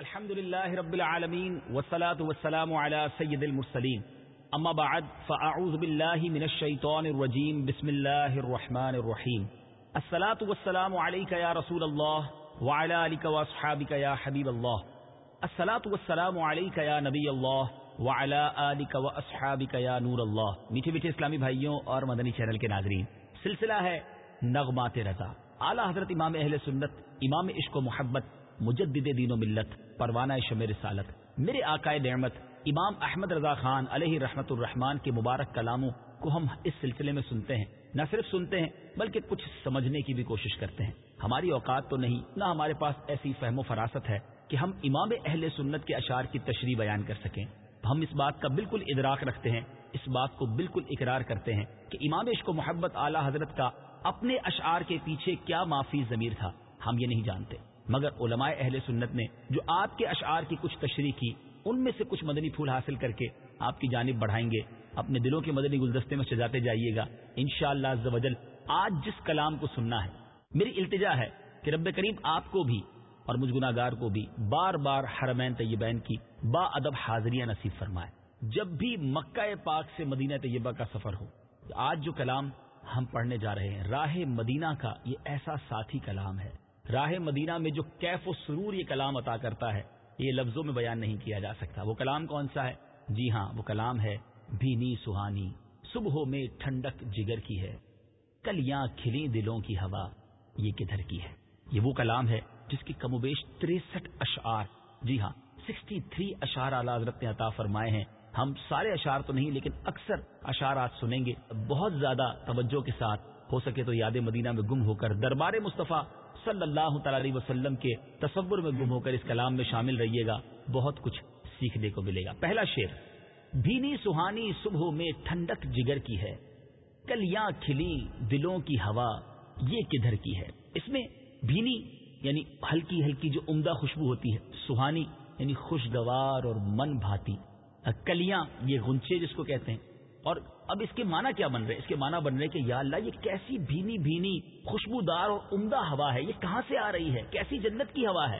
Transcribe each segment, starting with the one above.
الحمد لله رب العالمين والصلاة والسلام على سيد المرسلين اما بعد، فاعوذ بالله من الشيطان الرجيم بسم الله الرحمن الرحيم الصلاة والسلام عليك يا رسول الله وعلى آلك واصحابك يا حبيب الله الصلاة والسلام عليك يا نبي الله وعلى آلك واصحابك يا نور الله میٹھے میٹھے اسلامی بھائیوں اور مدنی چینل کے ناظرین، سلسلہ ہے نغمات رضا. اعلی حضرت امام اہل سنت، امام عشق و محبت، مجدد دین و ملت پروانہ شم رسالت میرے آقائے نعمت، امام احمد رضا خان علیہ رحمت الرحمان کے مبارک کلاموں کو ہم اس سلسلے میں سنتے ہیں۔ نہ صرف سنتے ہیں، بلکہ کچھ سمجھنے کی بھی کوشش کرتے ہیں۔ ہماری اوقات تو نہیں، نہ ہمارے پاس ایسی فہم و فراست ہے کہ ہم امام اہل سنت کے اشعار کی تشریح بیان کر سکیں۔ ہم اس بات کا بالکل ادراک رکھتے ہیں، اس بات کو بالکل اقرار کرتے ہیں کہ امام عشق و محبت اعلی حضرت کا اپنے اشعار کے پیچھے کیا معافی ضمیر تھا، ہم یہ نہیں جانتے۔ مگر علماء اہل سنت نے جو آپ کے اشعار کی کچھ تشریح کی، ان میں سے کچھ مدنی پھول حاصل کر کے آپ کی جانب بڑھائیں گے۔ اپنے دلوں کے مدنی گلدستے میں سجاتے جائیے گا۔ ان شاء اللہ آج جس کلام کو سننا ہے، میری التجا ہے کہ رب کریم آپ کو بھی اور مجھ گناگار کو بھی بار بار حرمین طیبین کی با ادب حاضریاں نصیب فرمائے۔ جب بھی مکہ پاک سے مدینہ طیبہ کا سفر ہو، آج جو کلام ہم پڑھنے جا رہے ہیں، راہ مدینہ کا یہ ایسا ساتھی کلام ہے۔ راہ مدینہ میں جو کیف و سرور یہ کلام عطا کرتا ہے، یہ لفظوں میں بیان نہیں کیا جا سکتا۔ وہ کلام کون سا ہے؟ جی ہاں وہ کلام ہے بھینی سہانی۔ صبح میں ٹھنڈک جگر کی ہے، کلیاں کھلی دلوں کی ہوا۔ یہ کدھر کی ہے؟ یہ وہ کلام ہے جس کی کم و بیش تریسٹھ اشعار۔ جی ہاں سکسٹی تھری اشار اعلی حضرت نے عطا فرمائے ہیں۔ ہم سارے اشعار تو نہیں، لیکن اکثر اشارات سنیں گے۔ بہت زیادہ توجہ کے ساتھ، ہو سکے تو یاد مدینہ میں گم ہو کر دربار مصطفیٰ صلی اللہ تعالی وسلم کے تصور میں گم ہو کر اس کلام میں شامل رہیے گا، بہت کچھ سیکھنے کو ملے گا۔ پہلا شعر، بھینی سہانی صبح میں ٹھنڈک جگر کی ہے، کلیاں کھلی دلوں کی ہوا، یہ کدھر کی ہے؟ اس میں بھینی یعنی ہلکی ہلکی جو عمدہ خوشبو ہوتی ہے، سہانی یعنی خوشگوار اور من بھاتی۔ کلیاں یہ گنچے جس کو کہتے ہیں اور اب اس کے معنی کیا بن رہے اس کے معنی بن رہے کہ یا اللہ، یہ کیسی بھینی بھینی خوشبودار اور عمدہ ہوا ہے؟ یہ کہاں سے آ رہی ہے؟ کیسی جنت کی ہوا ہے؟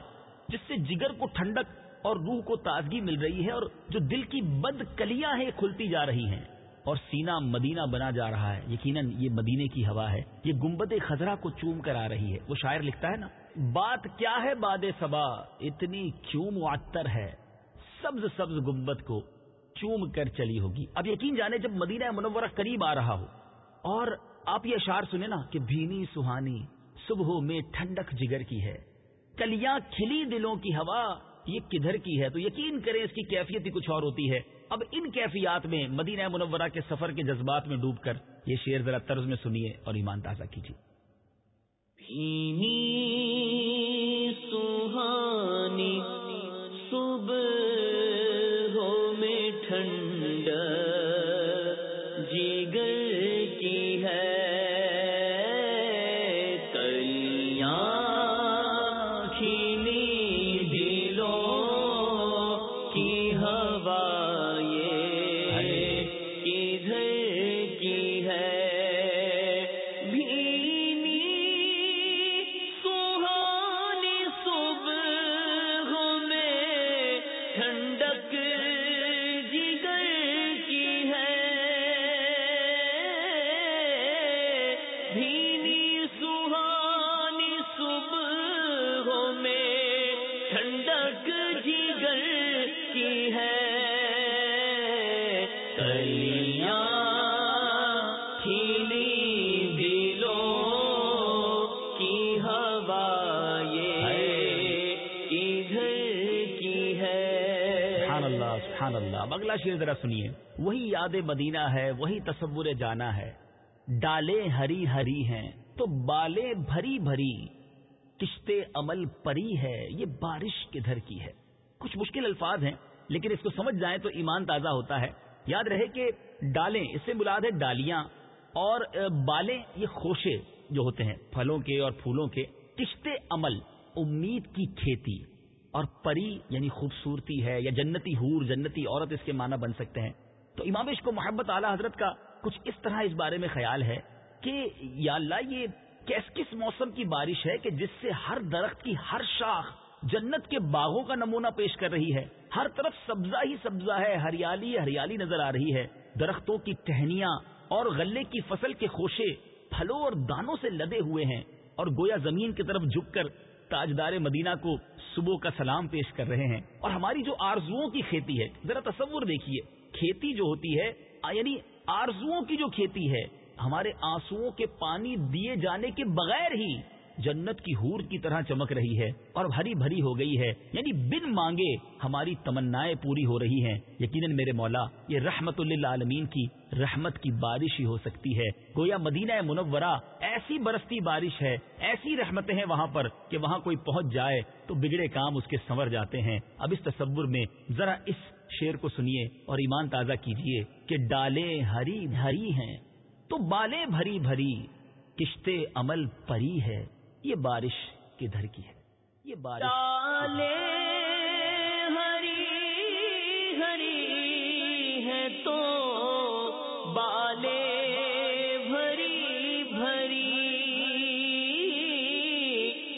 جس سے جگر کو ٹھنڈک اور روح کو تازگی مل رہی ہے اور جو دل کی بد کلیاں ہیں کھلتی جا رہی ہیں۔ اور سینا مدینہ بنا جا رہا ہے۔ یقیناً یہ مدینے کی ہوا ہے۔ یہ گمبد خزرہ کو چوم کر آ رہی ہے۔ وہ شاعر لکھتا ہے نا، بات کیا ہے باد سبا اتنی کیوں معطر ہے؟ سبز سبز گمبد کو۔ چوم کر چلی ہوگی۔ اب یقین جانے جب مدینہ منورہ قریب آ رہا ہو۔ اور آپ یہ اشار سنیں نا کہ بھینی سہانی صبح میں ٹھنڈک جگر کی ہے۔ کلیاں کھلی دلوں کی ہوا، یہ کدھر کی ہے؟ تو یقین کریں اس کی کیفیت ہی کچھ اور ہوتی ہے۔ اب ان کیفیات میں مدینہ منورہ کے سفر کے جذبات میں ڈوب کر یہ شعر ذرا طرز میں سنیے اور ایمان تازہ کیجیے۔ سہانی اب اگلا شیر ذرا سنیے. وہی یاد مدینہ ہے، وہی تصور جانا ہے. ڈالے ہری ہری ہیں، تو بالے بھری بھری. کشتے عمل پری ہے، یہ بارش کدھر کی ہے؟ کچھ مشکل الفاظ ہیں، لیکن اس کو سمجھ جائیں تو ایمان تازہ ہوتا ہے. یاد رہے کہ ڈالیں، اس سے مراد ہے ڈالیاں. اور بالیں، یہ خوشے جو ہوتے ہیں، پھلوں کے اور پھولوں کے. کشتے عمل، امید کی کھیتی. اور پری یعنی خوبصورتی ہے یا جنتی حور، جنتی عورت اس کے معنی بن سکتے ہیں۔ تو امام عشق کو محبت اعلی حضرت کا کچھ اس طرح اس بارے میں خیال ہے کہ یا اللہ یہ کیس کس موسم کی بارش ہے کہ جس سے ہر درخت کی ہر شاخ جنت کے باغوں کا نمونہ پیش کر رہی ہے۔ ہر طرف سبزہ ہی سبزہ ہے، ہریالی ہریالی نظر آ رہی ہے۔ درختوں کی ٹہنیاں اور غلے کی فصل کے خوشے پھلوں اور دانوں سے لدے ہوئے ہیں۔ اور گویا زمین کی طرف جھک کر تاجدار مدینہ کو صبح کا سلام پیش کر رہے ہیں۔ اور ہماری جو آرزوؤں کی کھیتی ہے، ذرا تصور دیکھیے۔ کھیتی جو ہوتی ہے یعنی آرزوؤں کی جو کھیتی ہے، ہمارے آنسو کے پانی دیے جانے کے بغیر ہی جنت کی ہور کی طرح چمک رہی ہے اور بھری بھری ہو گئی ہے۔ یعنی بن مانگے ہماری تمنائیں پوری ہو رہی ہیں۔ یقیناً میرے مولا، یہ رحمت اللہ عالمین کی رحمت کی بارش ہی ہو سکتی ہے۔ گویا مدینہ منورہ ایسی برستی بارش ہے، ایسی رحمتیں ہیں وہاں پر کہ وہاں کوئی پہنچ جائے تو بگڑے کام اس کے سنور جاتے ہیں۔ اب اس تصور میں ذرا اس شیر کو سنیے اور ایمان تازہ کیجیے کہ ڈالیں ہری بھری ہیں۔ تو بالیں بھری بھری، کشتے عمل پری ہے۔ یہ بارش کدھر کی ہے؟ یہ بارش ڈالے ہری ہری ہے تو بالے بھری بھری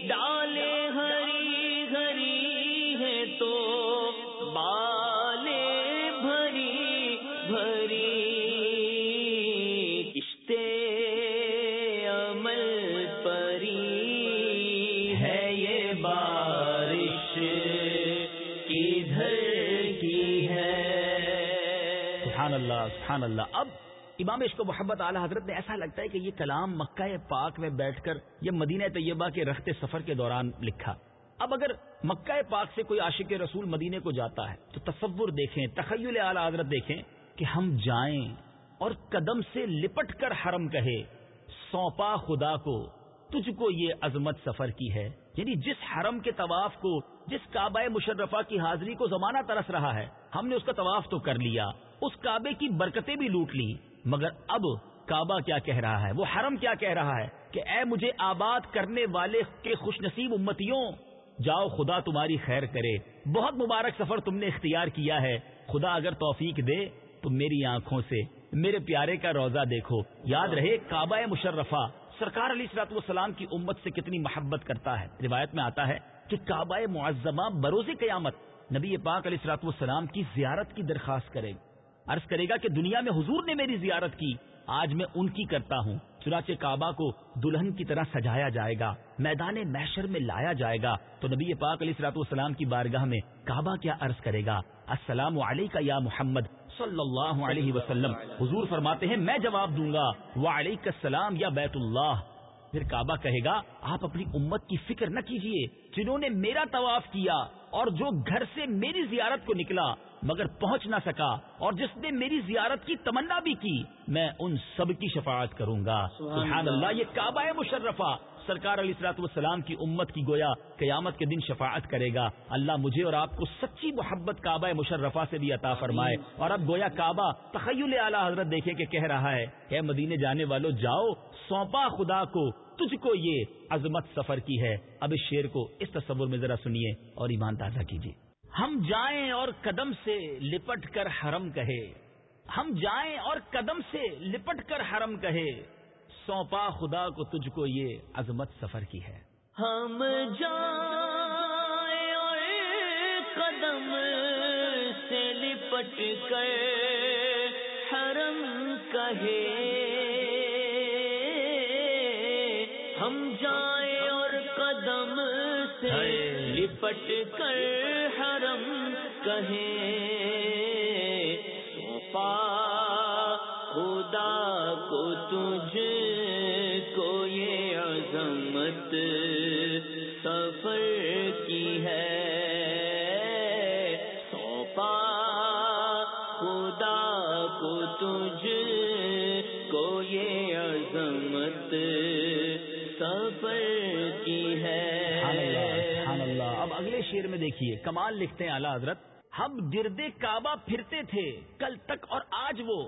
ڈالے ہری ہری ہے تو بالے بھری بھری سبحان اللہ اب امام عشق و محبت اعلی حضرت نے ایسا لگتا ہے کہ یہ کلام مکہ پاک میں بیٹھ کر یہ مدینہ طیبہ کے رخت سفر کے دوران لکھا۔ اب اگر مکہ پاک سے کوئی عاشق رسول مدینے کو جاتا ہے تو تصور دیکھیں، تخیل اعلی حضرت دیکھیں کہ ہم جائیں اور قدم سے لپٹ کر حرم کہے، سونپا خدا کو، تجھ کو یہ عظمت سفر کی ہے۔ یعنی جس حرم کے طواف کو، جس کعبہ مشرفہ کی حاضری کو زمانہ ترس رہا ہے، ہم نے اس کا طواف تو کر لیا۔ اس کعبے کی برکتیں بھی لوٹ لی مگر اب کعبہ کیا کہہ رہا ہے؟ وہ حرم کیا کہہ رہا ہے؟ کہ اے مجھے آباد کرنے والے کے خوش نصیب امتیوں، جاؤ خدا تمہاری خیر کرے۔ بہت مبارک سفر تم نے اختیار کیا ہے۔ خدا اگر توفیق دے تو میری آنکھوں سے، میرے پیارے کا روزہ دیکھو۔ یاد رہے، کعبہ مشرفہ سرکار علی سلاط والسلام کی امت سے کتنی محبت کرتا ہے۔ روایت میں آتا ہے کہ کعبہ معظمہ بروز قیامت نبی پاک علیہ سلاط والسلام کی زیارت کی درخواست کرے۔ گی عرض کرے گا کہ دنیا میں حضور نے میری زیارت کی، آج میں ان کی کرتا ہوں۔ چنانچہ کعبہ کو دلہن کی طرح سجایا جائے گا، میدان محشر میں لایا جائے گا۔ تو نبی پاک علیہ سلاط والسلام کی بارگاہ میں کعبہ کیا عرض کرے گا؟ السلام علیکہ یا محمد صلی اللہ علیہ وسلم۔ حضور فرماتے ہیں، میں جواب دوں گا وعلیک السلام یا بیت اللہ۔ پھر کعبہ کہے گا، آپ اپنی امت کی فکر نہ کیجیے، جنہوں نے میرا طواف کیا اور جو گھر سے میری زیارت کو نکلا۔ مگر پہنچ نہ سکا اور جس نے میری زیارت کی تمنا بھی کی میں ان سب کی شفاعت کروں گا۔ سبحان اللہ۔ یہ کعبہ مشرفہ۔ سرکار علیہ السلاط والسلام کی امت کی گویا قیامت کے دن شفاعت کرے گا۔ اللہ مجھے اور آپ کو سچی محبت کعبہ مشرفہ سے بھی عطا فرمائے۔ اور اب گویا کعبہ تخیل اعلیٰ حضرت دیکھے کہ کہہ رہا ہے اے مدینے جانے والوں جاؤ سونپا خدا کو تجھ کو یہ عظمت سفر کی ہے۔ اب اس شیر کو اس تصور میں ذرا سنیے اور ایمان تازہ کیجیے۔ ہم جائیں اور قدم سے لپٹ کر حرم کہے۔ ہم جائیں اور قدم سے لپٹ کر حرم کہے۔ سونپا خدا کو تجھ کو یہ عظمت سفر کی ہے۔ ہم جائیں اور قدم سے لپٹ کر حرم کہے۔ ہم جائیں اور قدم سے لپٹ کر کہیں سوپا خدا کو تجھ کو یہ عظمت سفر کی ہے۔ سوپا خدا کو تجھ کو یہ عظمت سفر کی اللہ ہے اللہ۔ اب اگلے شیر میں دیکھیے، کمال لکھتے ہیں اعلیٰ حضرت۔ ہم گرد کعبہ پھرتے تھے، کل تک اور آج وہ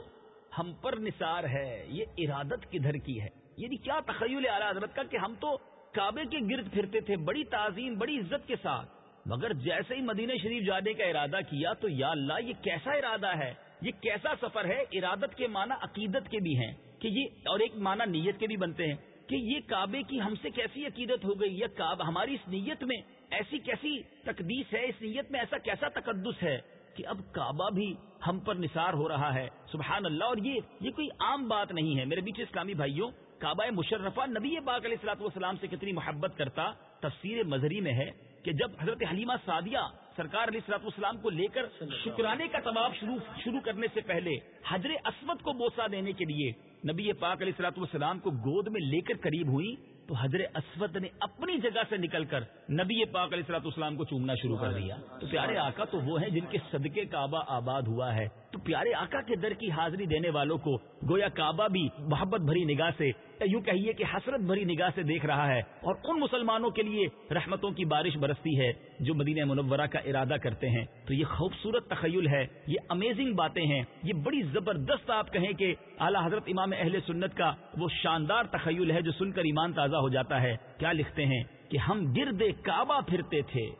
ہم پر نثار ہے، یہ ارادت کدھر کی ہے؟ یعنی کیا تخیل اعلیٰ حضرت کا کہ ہم تو کعبے کے گرد پھرتے تھے، بڑی تعظیم، بڑی عزت کے ساتھ، مگر جیسے ہی مدینہ شریف جانے کا ارادہ کیا تو یا اللہ، یہ کیسا ارادہ ہے؟ یہ کیسا سفر ہے؟ ارادت کے معنی عقیدت کے بھی ہیں کہ یہ، اور ایک معنی نیت کے بھی بنتے ہیں کہ یہ کعبے کی ہم سے کیسی عقیدت ہو گئی؟ یا کعبہ ہماری اس نیت میں ایسی کیسی تقدیس ہے اس نیت میں؟ ایسا کیسا تقدس ہے کہ اب کعبہ بھی ہم پر نثار ہو رہا ہے؟ سبحان اللہ، اور یہ یہ کوئی عام بات نہیں ہے۔ میرے بیچ اسلامی بھائیوں، کعبہ مشرفہ نبی پاک علیہ السلاط والسلام سے کتنی محبت کرتا تفسیر مظہری میں ہے کہ جب حضرت حلیمہ سعدیہ سرکار علیہ السلاط والسلام کو لے کر شکرانے کا طباب شروع شروع کرنے سے پہلے حضر اسود کو بوسا دینے کے لیے نبی پاک علیہ السلاط والسلام کو گود میں لے کر قریب ہوئی تو حضرت اسود نے اپنی جگہ سے نکل کر نبی پاک علیہ السلاط اسلام کو چومنا شروع کر دیا۔ تو پیارے آقا تو وہ ہیں جن کے صدقے کعبہ آباد ہوا ہے۔ تو پیارے آقا کے در کی حاضری دینے والوں کو گویا کعبہ بھی محبت بھری نگاہ سے یوں کہیے کہ حسرت بھری نگاہ سے دیکھ رہا ہے اور ان مسلمانوں کے لیے رحمتوں کی بارش برستی ہے جو مدینہ منورہ کا ارادہ کرتے ہیں۔ تو یہ خوبصورت تخیل ہے، یہ امیزنگ باتیں ہیں۔ یہ بڑی زبردست آپ کہیں کہ اعلیٰ حضرت امام اہل سنت کا وہ شاندار تخیل ہے جو سن کر ایمان تازہ ہو جاتا ہے۔ کیا لکھتے ہیں کہ ہم گرد کعبہ پھرتے تھے،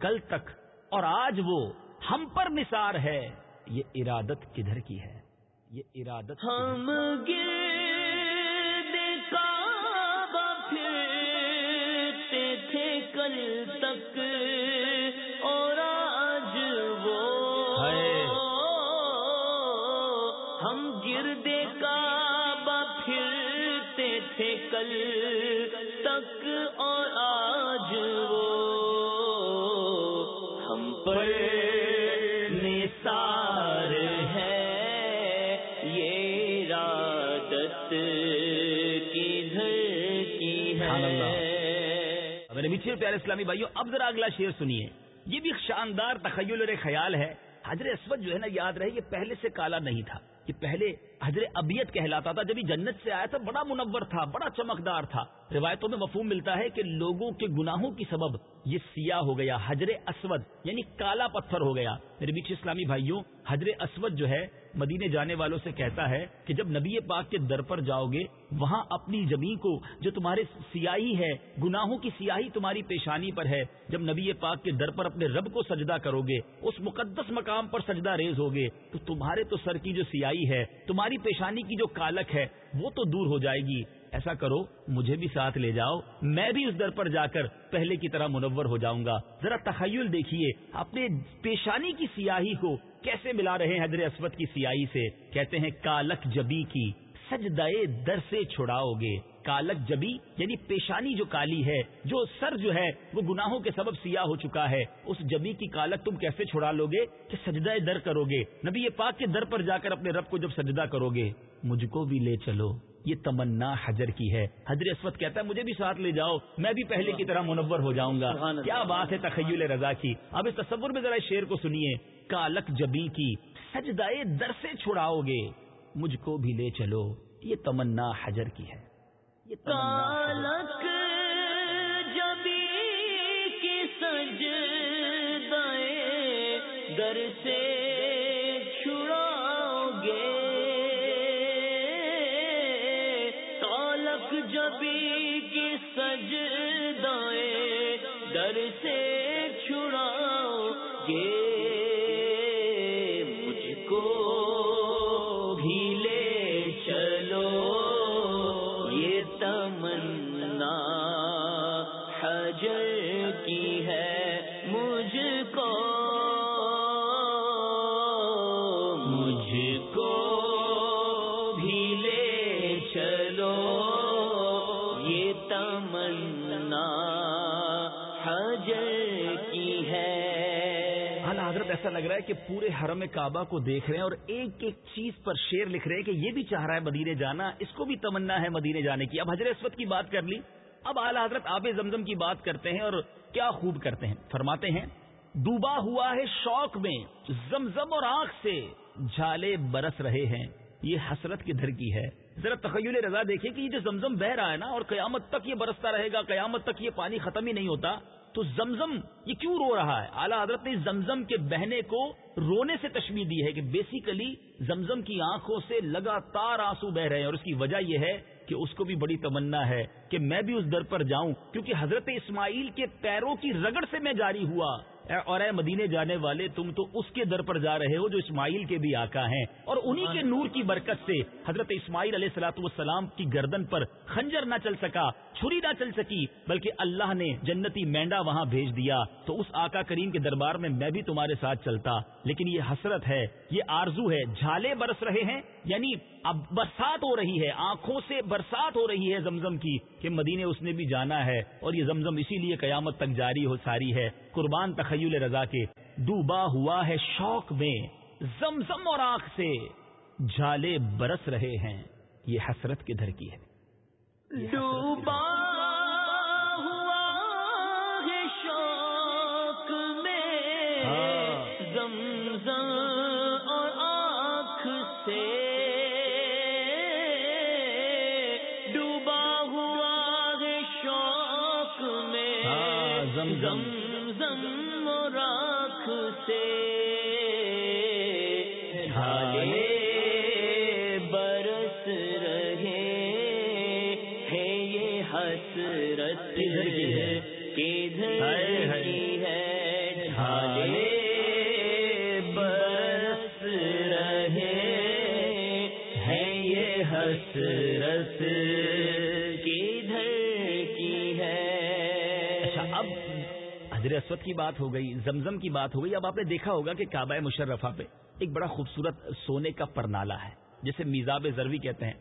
کل تک، اور آج وہ ہم پر نثار ہے۔ یہ ارادت کدھر کی ہے؟ یہ ارادت ہم گرد کل تک اور آج وہ ہم گرد کعبہ پھرتے تھے کل تک اور آج وہ ہم پر پیارے اسلامی بھائیوں اب ذرا اگلا شعر سنیے۔ یہ بھی شاندار تخیل اور خیال ہے۔ حضر اسود جو ہے نا، یاد رہے، یہ پہلے سے کالا نہیں تھا۔ یہ پہلے حضر ابیت کہلاتا تھا۔ جب یہ جنت سے آیا تھا، بڑا منور تھا، بڑا چمکدار تھا۔ روایتوں میں مفہوم ملتا ہے کہ لوگوں کے گناہوں کی سبب یہ سیاہ ہو گیا، حجر اسود یعنی کالا پتھر ہو گیا۔ میرے بیچ اسلامی بھائیوں، حجر اسود جو ہے، مدینے جانے والوں سے کہتا ہے کہ جب نبی پاک کے در پر جاؤ گے، وہاں اپنی زمین کو، جو تمہارے سیاہی ہے، گناہوں کی سیاہی تمہاری پیشانی پر ہے، جب نبی پاک کے در پر اپنے رب کو سجدہ کرو گے، اس مقدس مقام پر سجدہ ریز ہوگے تو تمہارے تو سر کی جو سیاہی ہے، تمہاری پیشانی کی جو کالک ہے، وہ تو دور ہو جائے گی۔ ایسا کرو، مجھے بھی ساتھ لے جاؤ، میں بھی اس در پر جا کر پہلے کی طرح منور ہو جاؤں گا۔ ذرا تخیل دیکھیے اپنے پیشانی کی سیاہی کو کیسے ملا رہے ہیں حضر اسود کی سیاہی سے؟ کہتے ہیں کالک جبی کی۔ سجدائے در سے چھڑاؤ گے۔ کالک جبی یعنی پیشانی جو کالی ہے، جو سر جو ہے، وہ گناہوں کے سبب سیاہ ہو چکا ہے۔ اس جبی کی کالک تم کیسے چھڑا لو گے؟ کہ سجدہ در کرو گے۔ نبی یہ پاک کے در پر جا کر اپنے رب کو جب سجدہ کرو گے، مجھ کو بھی لے چلو۔ یہ تمنا حجر کی ہے۔ حجر اسود کہتا ہے مجھے بھی ساتھ لے جاؤ میں بھی پہلے کی طرح منور ہو جاؤں گا۔ کیا بات ہے تخیل رضا کی۔ اب اس تصور میں ذرا شعر کو سنیے۔ کالک جبی کی سجدائے در سے چھڑاؤ گے مجھ کو بھی لے چلو۔ یہ تمنا حجر کی ہے۔ یہ کالک جبی کی سج در سے یہ مجھ کو لگ رہا ہے کہ پورے حرم کعبہ کو دیکھ رہے ہیں اور ایک ایک چیز پر شیر لکھ رہے ہیں کہ یہ بھی چاہ رہا ہے مدینے جانا، اس کو بھی تمنا ہے مدینے جانے کی۔ اب حضرت اسود کی بات کر لی۔ اب اعلیٰ حضرت آب زمزم کی بات کرتے ہیں اور کیا خوب کرتے ہیں۔ فرماتے ہیں ڈوبا ہوا ہے شوق میں، زمزم اور آنکھ سے جھالے برس رہے ہیں۔ یہ حسرت کی دھر کی ہے۔ ذرا تخیل رضا دیکھیں کہ یہ جو زمزم بہ رہا ہے نا، اور قیامت تک یہ برستا رہے گا، قیامت تک یہ پانی ختم ہی نہیں ہوتا۔ تو زمزم، یہ کیوں رو رہا ہے؟ اعلیٰ حضرت نے زمزم کے بہنے کو رونے سے تشبیح دی ہے کہ بیسیکلی زمزم کی آنکھوں سے لگاتار آنسو بہ رہے ہیں اور اس کی وجہ یہ ہے کہ اس کو بھی بڑی تمنا ہے کہ میں بھی اس در پر جاؤں، کیونکہ حضرت اسماعیل کے پیروں کی رگڑ سے میں جاری ہوا۔ اور اے مدینے جانے والے، تم تو اس کے در پر جا رہے ہو جو اسماعیل کے بھی آقا ہیں۔ اور انہی کے نور کی برکت سے حضرت اسماعیل علیہ السلاۃ والسلام کی گردن پر خنجر نہ چل سکا، چھری نہ چل سکی، بلکہ اللہ نے جنتی مینڈا وہاں بھیج دیا۔ تو اس آقا کریم کے دربار میں میں بھی تمہارے ساتھ چلتا۔ لیکن یہ حسرت ہے، یہ آرزو ہے، جھالے برس رہے ہیں؟ یعنی اب برسات ہو رہی ہے، آنکھوں سے برسات ہو رہی ہے زمزم کی کہ مدینے اس نے بھی جانا ہے اور یہ زمزم اسی لیے قیامت تک جاری ہو ساری ہے۔ قربان تخیل رضا کے ڈوبا ہوا ہے شوق میں، زمزم اور آنکھ سے جالے برس رہے ہیں۔ یہ حسرت کے دھر کی ہے۔ ڈوبا زم زم راک سے ڈھالے برس رہے ہیں یہ حسرت اسود کی بات ہو گئی، زمزم کی بات ہو گئی، اب آپ نے دیکھا ہوگا کہ کعبہ مشرفہ پہ ایک بڑا خوبصورت سونے کا پرنالا ہے، جسے میزاب زروی کہتے ہیں۔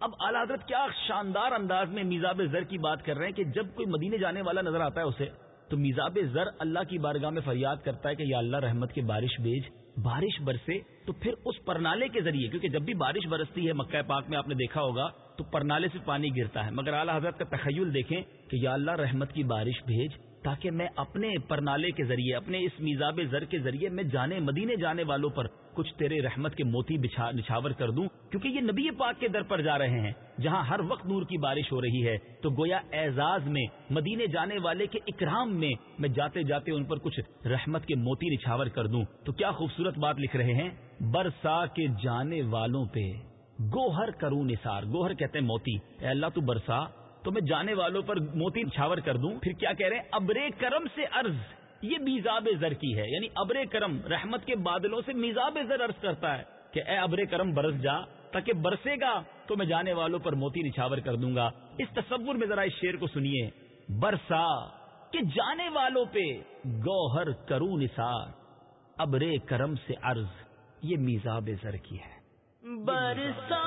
اب اعلی حضرت کیا شاندار انداز میں میزاب زر کی بات کر رہے ہیں کہ جب کوئی مدینے جانے والا نظر آتا ہے اسے، تو میزاب زر اللہ کی بارگاہ میں فریاد کرتا ہے کہ یا اللہ رحمت کی بارش بھیج۔ بارش برسے تو پھر اس پرنالے کے ذریعے، کیونکہ جب بھی بارش برستی ہے مکہ پاک میں، آپ نے دیکھا ہوگا تو پرنالے سے پانی گرتا ہے۔ مگر اعلیٰ حضرت کا تخیل دیکھیں کہ یا اللہ رحمت کی بارش بھیج تاکہ میں اپنے پرنالے کے ذریعے، اپنے اس میزاب زر کے ذریعے میں جانے، مدینے جانے والوں پر کچھ تیرے رحمت کے موتی نچھاور کر دوں۔ کیونکہ یہ نبی پاک کے در پر جا رہے ہیں۔ جہاں ہر وقت نور کی بارش ہو رہی ہے، تو گویا اعزاز میں، مدینے جانے والے کے اکرام میں میں جاتے جاتے ان پر کچھ رحمت کے موتی نچھاور کر دوں۔ تو کیا خوبصورت بات لکھ رہے ہیں؟ برسا کے جانے والوں پہ۔ گوہر کروں نثار۔ گوہر کہتے ہیں موتی۔ اے اللہ تو برسا، تو میں جانے والوں پر موتی چھاور کر دوں۔ پھر کیا کہہ رہے ہیں؟ ابرے کرم سے ارض یہ میزاب زر کی ہے۔ یعنی ابرے کرم رحمت کے بادلوں سے میزاب زر ارض کرتا ہے کہ اے ابرے کرم برس جا، تاکہ برسے گا، تو میں جانے والوں پر موتی نچھاور کر دوں گا۔ اس تصور میں ذرا اس شیر کو سنیے۔ برسا کہ جانے والوں پہ گوہر کروں نثار۔ ابرے کرم سے ارض یہ میزاب زر کی ہے۔ برسا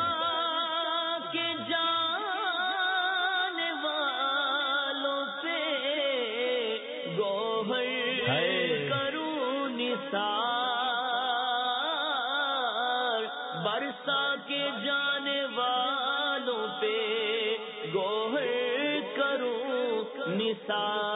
کے جان برسا کے جانے والوں پہ گوہر کروں نثار۔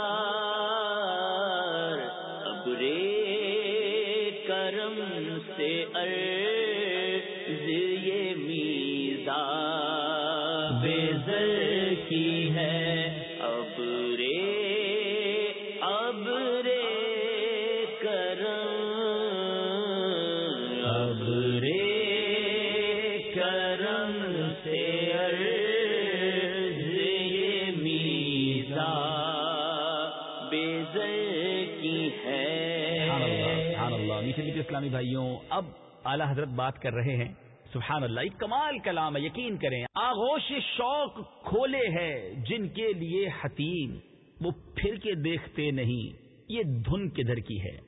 اعلی حضرت بات کر رہے ہیں۔ سبحان اللہ، ایک کمال کلام ہے، یقین کریں۔ آغوش شوق کھولے ہے جن کے لیے حتیم، وہ پھر کے دیکھتے نہیں۔ یہ دھن کدھر کی ہے؟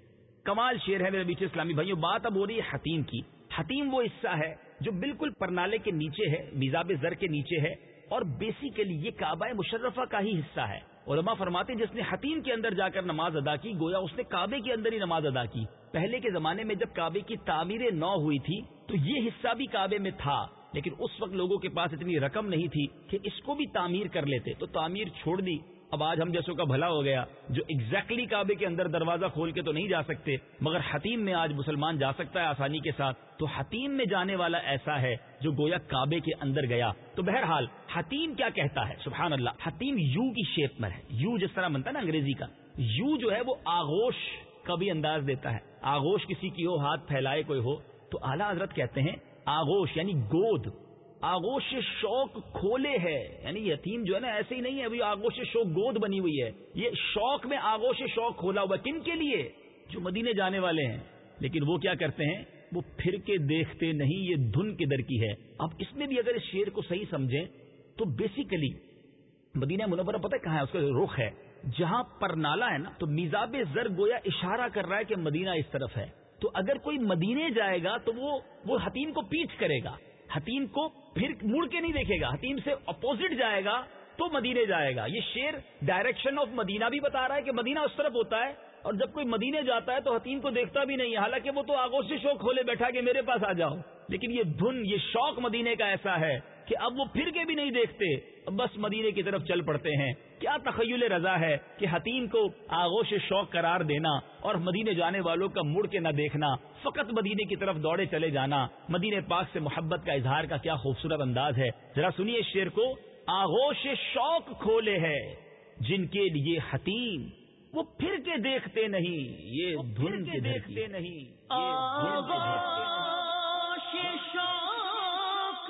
کمال شیر ہے میرے بیچ اسلامی بھائیوں، بات اب ہو رہی ہے حتیم کی۔ حتیم وہ حصہ ہے جو بالکل پرنالے کے نیچے ہے، میزاب زر کے نیچے ہے اور بیسیکلی یہ کعبہ مشرفہ کا ہی حصہ ہے۔ علماء فرماتے جس نے حتیم کے اندر جا کر نماز ادا کی، گویا اس نے کعبے کے اندر ہی نماز ادا کی۔ پہلے کے زمانے میں جب کعبے کی تعمیر نو ہوئی تھی، تو یہ حصہ بھی کعبے میں تھا، لیکن اس وقت لوگوں کے پاس اتنی رقم نہیں تھی کہ اس کو بھی تعمیر کر لیتے۔ تو تعمیر چھوڑ دی۔ اب آج ہم جیسوں کا بھلا ہو گیا جو ایگزیکٹلی کعبے کے اندر دروازہ کھول کے تو نہیں جا سکتے، مگر حتیم میں آج مسلمان جا سکتا ہے آسانی کے ساتھ، تو حتیم میں جانے والا ایسا ہے جو گویا کعبے کے اندر گیا۔ تو بہرحال، حتیم کیا کہتا ہے؟ سبحان اللہ حتیم یو کی شیپ میں ہے۔ یو جس طرح بنتا ہے نا انگریزی کا۔ یو جو ہے وہ آغوش کا بھی انداز دیتا ہے۔ آغوش کسی کی ہو، ہاتھ پھیلائے کوئی ہو۔ تو اعلیٰ حضرت کہتے ہیں آغوش یعنی گود۔ آگوش شوق کھولے ہے۔ یعنی یتیم جو ہے نا، ایسے ہی نہیں ہے، ابھی آگوش شوق گود بنی ہوئی ہے۔ یہ شوق میں آگوش شوق کھولا ہوا کن کے لیے؟ جو مدینے جانے والے ہیں۔ لیکن وہ کیا کرتے ہیں؟ وہ پھر کے دیکھتے نہیں، یہ دھن کے در کی ہے۔ اب اس میں بھی اگر اس شیر کو صحیح سمجھیں، تو بیسیکلی مدینہ منورہ پتہ کہاں ہے؟ اس کا رخ ہے۔ جہاں پر نالا ہے نا، تو میزاب زر گویا اشارہ کر رہا ہے کہ مدینہ اس طرف ہے۔ تو اگر کوئی مدینے جائے گا، تو وہ وہ حتیم کو پیچھ کرے گا۔ حتیم کو پھر مڑ کے نہیں دیکھے گا۔ حتیم سے اپوزٹ جائے گا تو مدینے جائے گا۔ یہ شیر ڈائریکشن آف مدینہ بھی بتا رہا ہے کہ مدینہ اس طرف ہوتا ہے اور جب کوئی مدینے جاتا ہے تو حتیم کو دیکھتا بھی نہیں ہے۔ حالانکہ وہ تو آگوش سے شوق کھولے بیٹھا کہ میرے پاس آ جاؤ۔ لیکن یہ دھن یہ شوق مدینے کا ایسا ہے کہ اب وہ پھر کے بھی نہیں دیکھتے۔ بس مدینے کی طرف چل پڑتے ہیں۔ کیا تخیل رضا ہے کہ حتیم کو آغوش شوق قرار دینا اور مدینے جانے والوں کا مڑ کے نہ دیکھنا فقط مدینے کی طرف دوڑے چلے جانا مدینے پاک سے محبت کا اظہار کا کیا خوبصورت انداز ہے۔ ذرا سنیے شیر کو۔ آغوش شوق کھولے ہے جن کے لیے حتیم وہ پھر کے دیکھتے نہیں یہ دھن کے دیکھتے نہیں۔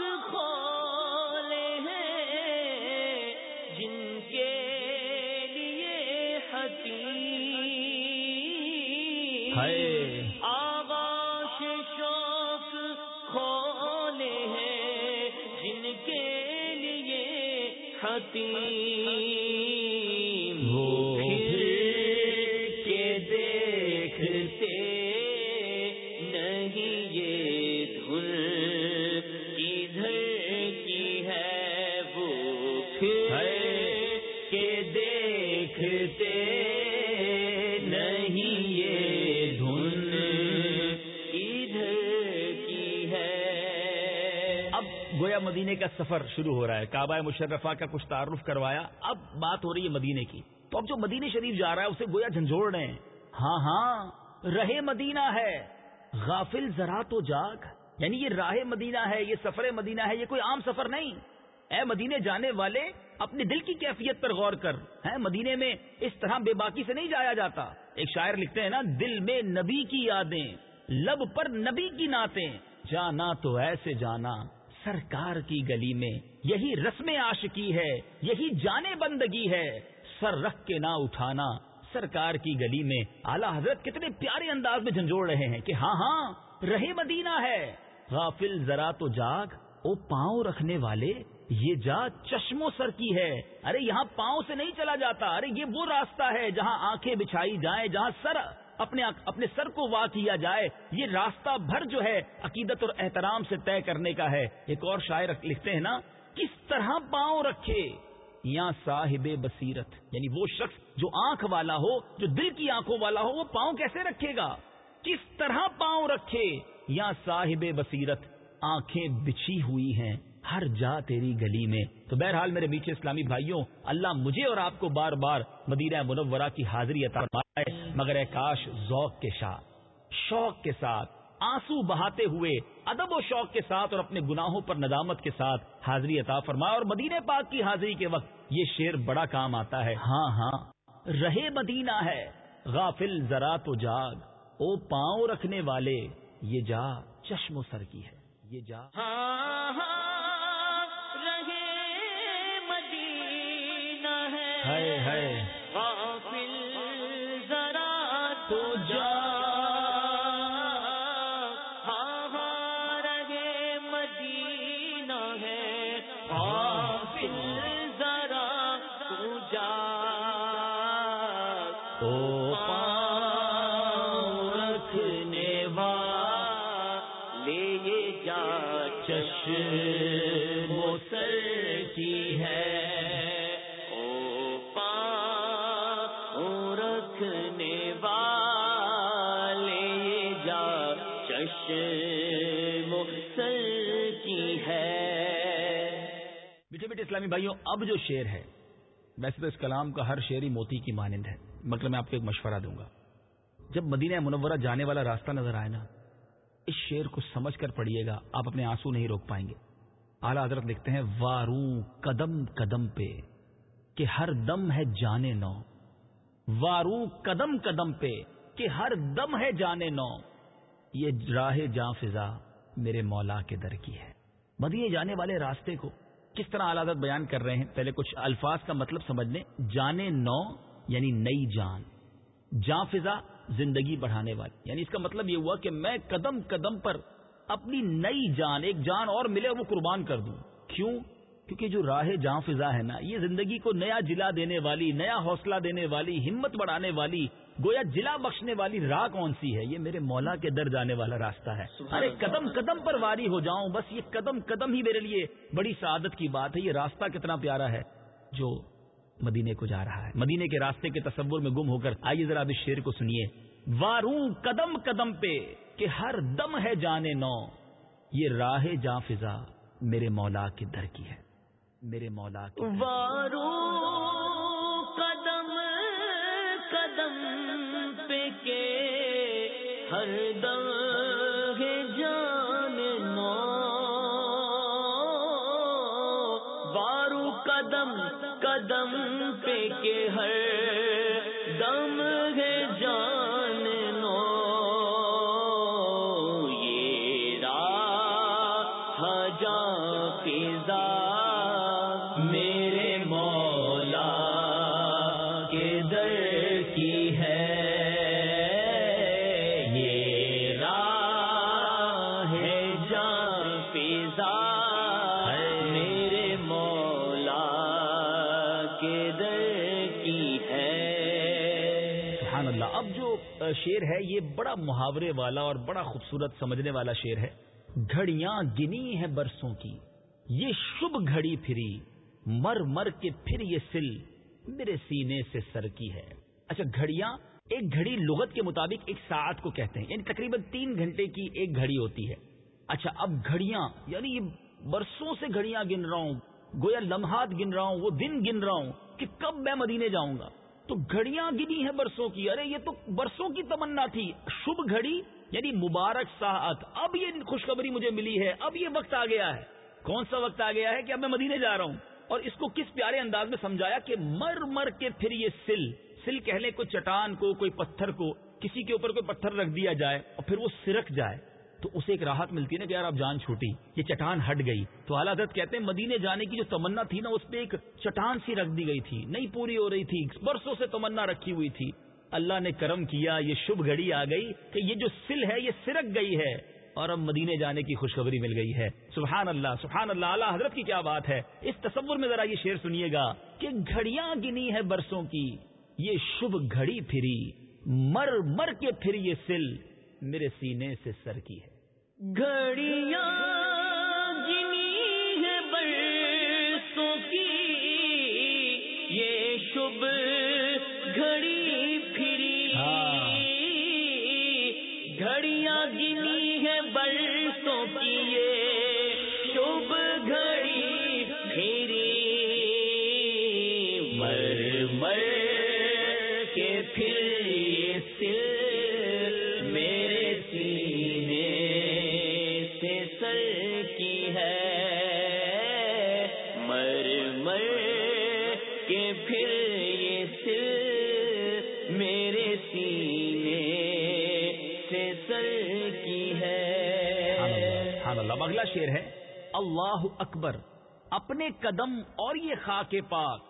شوق سفر شروع ہو رہا ہے۔ کعبہ مشرفہ کا کچھ تعارف کروایا۔ اب بات ہو رہی ہے مدینے کی۔ تو اب جو مدینے شریف جا رہا ہے، اسے گویا جھنجھوڑ رہے ہیں۔ ہاں ہاں رہے مدینہ ہے۔ غافل ذرا تو جاگ۔ یعنی یہ راہ مدینہ ہے، یہ سفر مدینہ ہے، یہ کوئی عام سفر نہیں۔ اے مدینے جانے والے، اپنے دل کی کیفیت پر غور کر۔ ہے مدینے میں اس طرح بے باکی سے نہیں جایا جاتا۔ ایک شاعر لکھتے ہیں نا، دل میں نبی کی یادیں، لب پر نبی کی نعتیں۔ جانا تو ایسے جانا۔ سرکار کی گلی میں یہی رسم عاشقی ہے، یہی جانے بندگی ہے۔ سر رکھ کے نہ اٹھانا۔ سرکار کی گلی میں اعلی حضرت کتنے پیارے انداز میں جھنجھوڑ رہے ہیں کہ ہاں ہاں رہے مدینہ ہے۔ غافل ذرا تو جاگ، او پاؤں رکھنے والے، یہ جا چشم و سر کی ہے۔ ارے، یہاں پاؤں سے نہیں چلا جاتا۔ ارے، یہ وہ راستہ ہے جہاں آنکھیں بچھائی جائیں، جہاں سر اپنے اپنے سر کو وا کیا جائے، یہ راستہ بھر جو ہے عقیدت اور احترام سے طے کرنے کا ہے۔ ایک اور شاعر لکھتے ہیں نا، کس طرح پاؤں رکھے؟ یا صاحب بصیرت۔ یعنی وہ شخص جو آنکھ والا ہو، جو دل کی آنکھوں والا ہو، وہ پاؤں کیسے رکھے گا؟ کس طرح پاؤں رکھے؟ یا صاحب بصیرت، آنکھیں بچھی ہوئی ہیں۔ ہر جا تیری گلی میں۔ تو بہرحال میرے میٹھے اسلامی بھائیوں، اللہ مجھے اور آپ کو بار بار مدینہ منورہ کی حاضری عطا فرمائے، مگر اے کاش ذوق کے ساتھ، شوق کے ساتھ، آنسو بہاتے ہوئے، ادب و شوق کے ساتھ اور اپنے گناہوں پر ندامت کے ساتھ حاضری عطا فرمائے۔ اور مدینہ پاک کی حاضری کے وقت یہ شیر بڑا کام آتا ہے۔ ہاں ہاں رہے مدینہ ہے، غافل ذرا تو جاگ، او پاؤں رکھنے والے، یہ جا چشم و سر کی ہے۔ یہ جا۔ ہاں ہاں۔, ہاں۔ رہے مدینہ ہے۔ کی ہے۔ او پاؤں رکھنے والے جا چشم و سر کی ہے۔ میٹھے میٹھے اسلامی بھائیوں، اب جو شیر ہے، ویسے تو اس کلام کا ہر شعر ہی موتی کی مانند ہے مطلب میں آپ کو ایک مشورہ دوں گا۔ جب مدینہ منورہ جانے والا راستہ نظر آئے نا، اس شعر کو سمجھ کر پڑھیے گا، آپ اپنے آنسو نہیں روک پائیں گے۔ اعلیٰ حضرت لکھتے ہیں، وارو قدم قدم پہ، کہ ہر دم ہے جانے نو۔ وارو قدم قدم پہ، کہ ہر دم ہے جانے نو۔ یہ راہ جاں فضا میرے مولا کے در کی ہے۔ مدینے جانے والے راستے کو کس طرح اعلیٰ حضرت بیان کر رہے ہیں؟ پہلے کچھ الفاظ کا مطلب سمجھ لیں۔ جانے نو یعنی نئی جان۔ جاں فضا، زندگی بڑھانے والی۔ یعنی اس کا مطلب یہ ہوا کہ میں قدم قدم پر اپنی نئی جان ایک جان اور ملے وہ قربان کر دوں۔ کیوں؟ کیونکہ جو راہ جاں فضا ہے نا یہ زندگی کو نیا جلا دینے والی نیا حوصلہ دینے والی ہمت بڑھانے والی گویا جلا بخشنے والی راہ کون سی ہے؟ یہ میرے مولا کے در جانے والا راستہ ہے۔ ارے قدم قدم پر واری ہو جاؤں بس یہ قدم قدم ہی میرے لیے بڑی سعادت کی بات ہے۔ یہ راستہ کتنا پیارا ہے جو مدینے کو جا رہا ہے۔ مدینے کے راستے کے تصور میں گم ہو کر آئیے ذرا اس شیر کو سنیے۔ واروں قدم قدم پہ کہ ہر دم ہے جانے نو۔ یہ راہ جاں فضا میرے مولا کے در کی ہے۔ میرے مولا کی وارو قدم قدم پہ کے ہر دم کے در کی ہے یہ راہ ہے جان فضا میرے مولا کے در کی ہے۔ سبحان اللہ۔ اب جو شیر ہے یہ بڑا محاورے والا اور بڑا خوبصورت سمجھنے والا شیر ہے۔ گھڑیاں گنی ہے برسوں کی۔ یہ شب گھڑی پھری۔ مر مر کے پھر یہ سل۔ میرے سینے سے سر کی ہے۔ اچھا گھڑیاں ایک گھڑی لغت کے مطابق ایک ساعت کو کہتے ہیں یعنی تقریباً تین گھنٹے کی ایک گھڑی ہوتی ہے۔ اچھا اب گھڑیاں یعنی یہ برسوں سے گھڑیاں گن رہا ہوں، گویا لمحات گن رہا ہوں، وہ دن گن رہا ہوں کہ کب میں مدینے جاؤں گا۔ تو گھڑیاں گنی ہے برسوں کی، ارے یہ تو برسوں کی تمنا تھی۔ شب گھڑی یعنی مبارک ساعت۔ اب یہ خوشخبری مجھے ملی ہے، اب یہ وقت آ گیا ہے۔ کون سا وقت آ گیا ہے کہ اب میں مدینے جا رہا ہوں؟ اور اس کو کس پیارے انداز میں سمجھایا کہ مر مر کے پھر یہ سل سل کہہ لیں کوئی چٹان کو، کوئی پتھر کو، کسی کے اوپر کوئی پتھر رکھ دیا جائے اور پھر وہ سرک جائے، تو اسے ایک راحت ملتی ہے نا کہ یار اب جان چھوٹی، یہ چٹان ہٹ گئی۔ تو اعلیٰ حضرت کہتے ہیں مدینے جانے کی جو تمنا تھی نا، اس پہ ایک چٹان سی رکھ دی گئی تھی نہیں پوری ہو رہی تھی، برسوں سے تمنا رکھی ہوئی تھی۔ اللہ نے کرم کیا، یہ شبھ گھڑی آ گئی کہ یہ جو سل ہے، یہ سرک گئی ہے۔ اور اب مدینے جانے کی خوشخبری مل گئی ہے۔ سبحان اللہ سبحان اللہ، اعلیٰ حضرت کی کیا بات ہے؟ اس تصور میں ذرا یہ شعر سنیے گا کہ گھڑیاں گنی ہے برسوں کی، یہ شبھ گھڑی پھری، مر مر کے پھر یہ سل میرے سینے سے سر کی ہے۔ گھڑیاں جنی ہے برسوں کی، یہ شب کے پھر یہ سل میرے سینے سے سر کی ہے۔ اللہ اگلا شعر ہے، اللہ اکبر۔ اپنے قدم اور یہ خاک پاک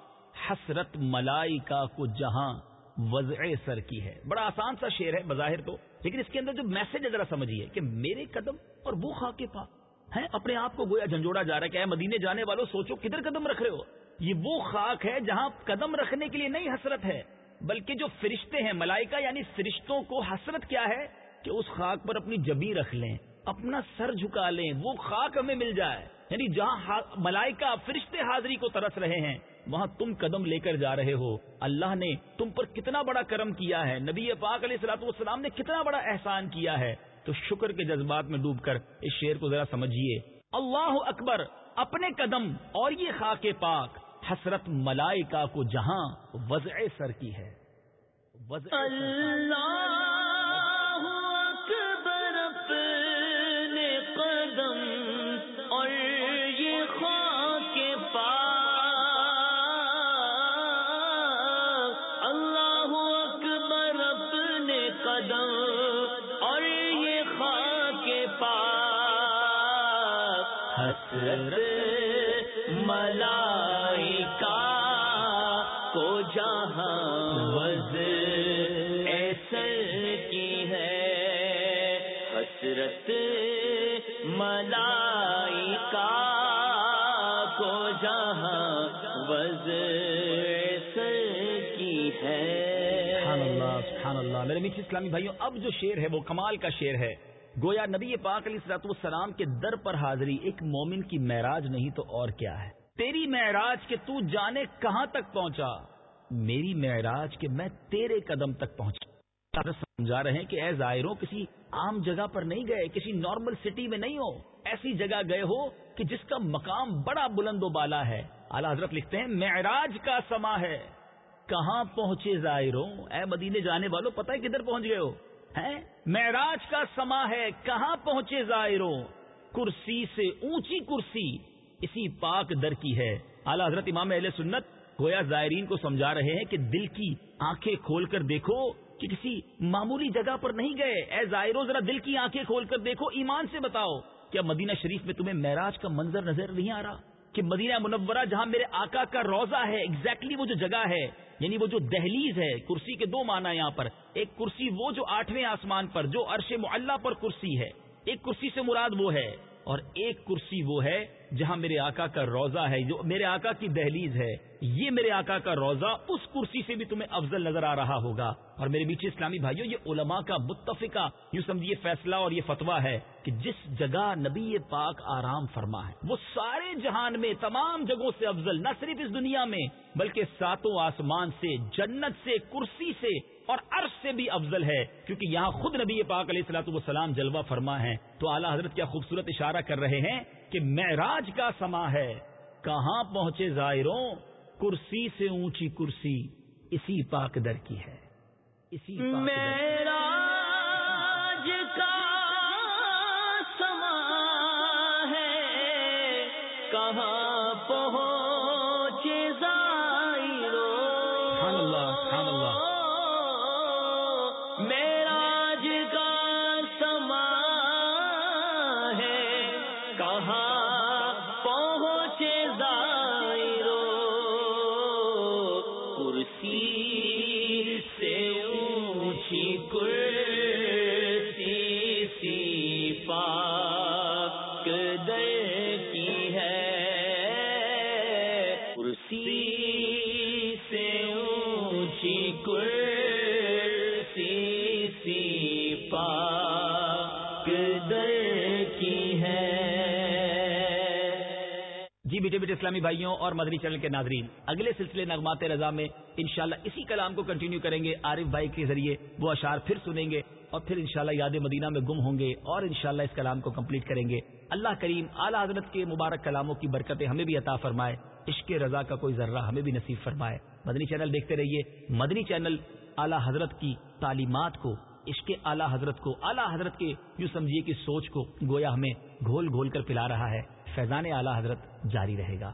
حسرت ملائکہ کو جہاں وضع سر کی ہے۔ بڑا آسان سا شعر ہے بظاہر تو، لیکن اس کے اندر جو میسج ہے ذرا سمجھیے کہ میرے قدم اور وہ خاک پاک ہے اپنے آپ کو گویا جھنجھوڑا جا رہا ہے کہ اے مدینے جانے والوں سوچو کدھر قدم رکھ رہے ہو۔ یہ وہ خاک ہے جہاں قدم رکھنے کے لیے نہیں حسرت ہے، بلکہ جو فرشتے ہیں، ملائکہ یعنی فرشتوں کو حسرت کیا ہے کہ اس خاک پر اپنی جبی رکھ لیں، اپنا سر جھکا لیں، وہ خاک ہمیں مل جائے۔ یعنی جہاں ملائکہ فرشتے حاضری کو ترس رہے ہیں، وہاں تم قدم لے کر جا رہے ہو۔ اللہ نے تم پر کتنا بڑا کرم کیا ہے۔ نبی پاک علیہ السلاط والسلام نے کتنا بڑا احسان کیا ہے۔ تو شکر کے جذبات میں ڈوب کر اس شعر کو ذرا سمجھیے۔ اللہ اکبر، اپنے قدم اور یہ خاک پاک۔ حسرت ملائکہ کو جہاں وضع سر کی ہے۔ وضع اللہ میرے میٹھے اسلامی بھائیوں، اب جو شعر ہے وہ کمال کا شعر ہے۔ گویا نبی پاک علیہ السلاط والسلام کے در پر حاضری، ایک مومن کی معراج نہیں تو اور کیا ہے؟ تیری معراج کے تو جانے کہاں تک پہنچا؟ میری معراج کے میں تیرے قدم تک پہنچا۔ سمجھا رہے ہیں کہ اے ظاہروں، کسی عام جگہ پر نہیں گئے، کسی نارمل سٹی میں نہیں ہو۔ ایسی جگہ گئے ہو کہ جس کا مقام بڑا بلند و بالا ہے۔ اعلی حضرت لکھتے ہیں، معراج کا سما ہے۔ کہاں پہنچے ظاہروں اے مدینے جانے والوں پتہ ہے کدھر پہنچ گئے ہو؟ معراج کا سما ہے، کہاں پہنچے ظاہروں کرسی سے اونچی کرسی، اسی پاک در کی ہے۔ اعلی حضرت امام اہل سنت گویا زائرین کو سمجھا رہے ہیں کہ دل کی آنکھیں کھول کر دیکھو کہ کسی معمولی جگہ پر نہیں گئے۔ اے زائرو ذرا دل کی آنکھیں کھول کر دیکھو، ایمان سے بتاؤ۔ کیا مدینہ شریف میں تمہیں معراج کا منظر نظر نہیں آ رہا؟ کہ مدینہ منورہ جہاں میرے آقا کا روزہ ہے ایگزیکٹلی وہ جو جگہ ہے یعنی وہ جو دہلیز ہے، کرسی کے دو معنی یہاں پر۔ ایک کرسی وہ جو آٹھویں آسمان پر، جو عرش معلہ پر کرسی ہے۔ ایک کرسی سے مراد وہ ہے اور ایک کرسی وہ ہے جہاں میرے آقا کا روزہ ہے، جو میرے آقا کی دہلیز ہے، یہ میرے آقا کا روزہ اس کرسی سے بھی تمہیں افضل نظر آ رہا ہوگا۔ اور میرے بیچے اسلامی بھائیوں یہ علماء کا متفقہ، یوں سمجھیے، فیصلہ اور یہ فتویٰ ہے کہ جس جگہ نبی پاک آرام فرما ہے، وہ سارے جہان میں، تمام جگہوں سے افضل، نہ صرف اس دنیا میں، بلکہ ساتوں آسمان سے، جنت سے، کرسی سے اور عرش سے بھی افضل ہے، کیونکہ یہاں خود نبی پاک علیہ السلاۃ والسلام جلوہ فرما ہے تو اعلیٰ حضرت کیا خوبصورت اشارہ کر رہے ہیں کہ معراج کا سما ہے۔ کہاں پہنچے ظاہروں کرسی سے اونچی کرسی، اسی پاک در کی ہے۔ اسی میرا کا سما ہے۔ کہاں اسلامی بھائیوں اور مدنی چینل کے ناظرین، اگلے سلسلے نغمات رضا میں انشاءاللہ اسی کلام کو کنٹینیو کریں گے عارف بھائی کے ذریعے، وہ اشعار پھر سنیں گے اور پھر انشاءاللہ یاد مدینہ میں گم ہوں گے اور انشاءاللہ اس کلام کو کمپلیٹ کریں گے۔ اللہ کریم اعلیٰ حضرت کے مبارک کلاموں کی برکتیں ہمیں بھی عطا فرمائے، عشق رضا کا کوئی ذرہ ہمیں بھی نصیب فرمائے۔ مدنی چینل دیکھتے رہیے، مدنی چینل اعلیٰ حضرت کی تعلیمات کو، عشق اعلیٰ حضرت کو، اعلیٰ حضرت کے یوں سمجھیے کہ سوچ کو، گویا ہمیں گھول گھول کر پلا رہا ہے۔ فیضان اعلیٰ حضرت جاری رہے گا۔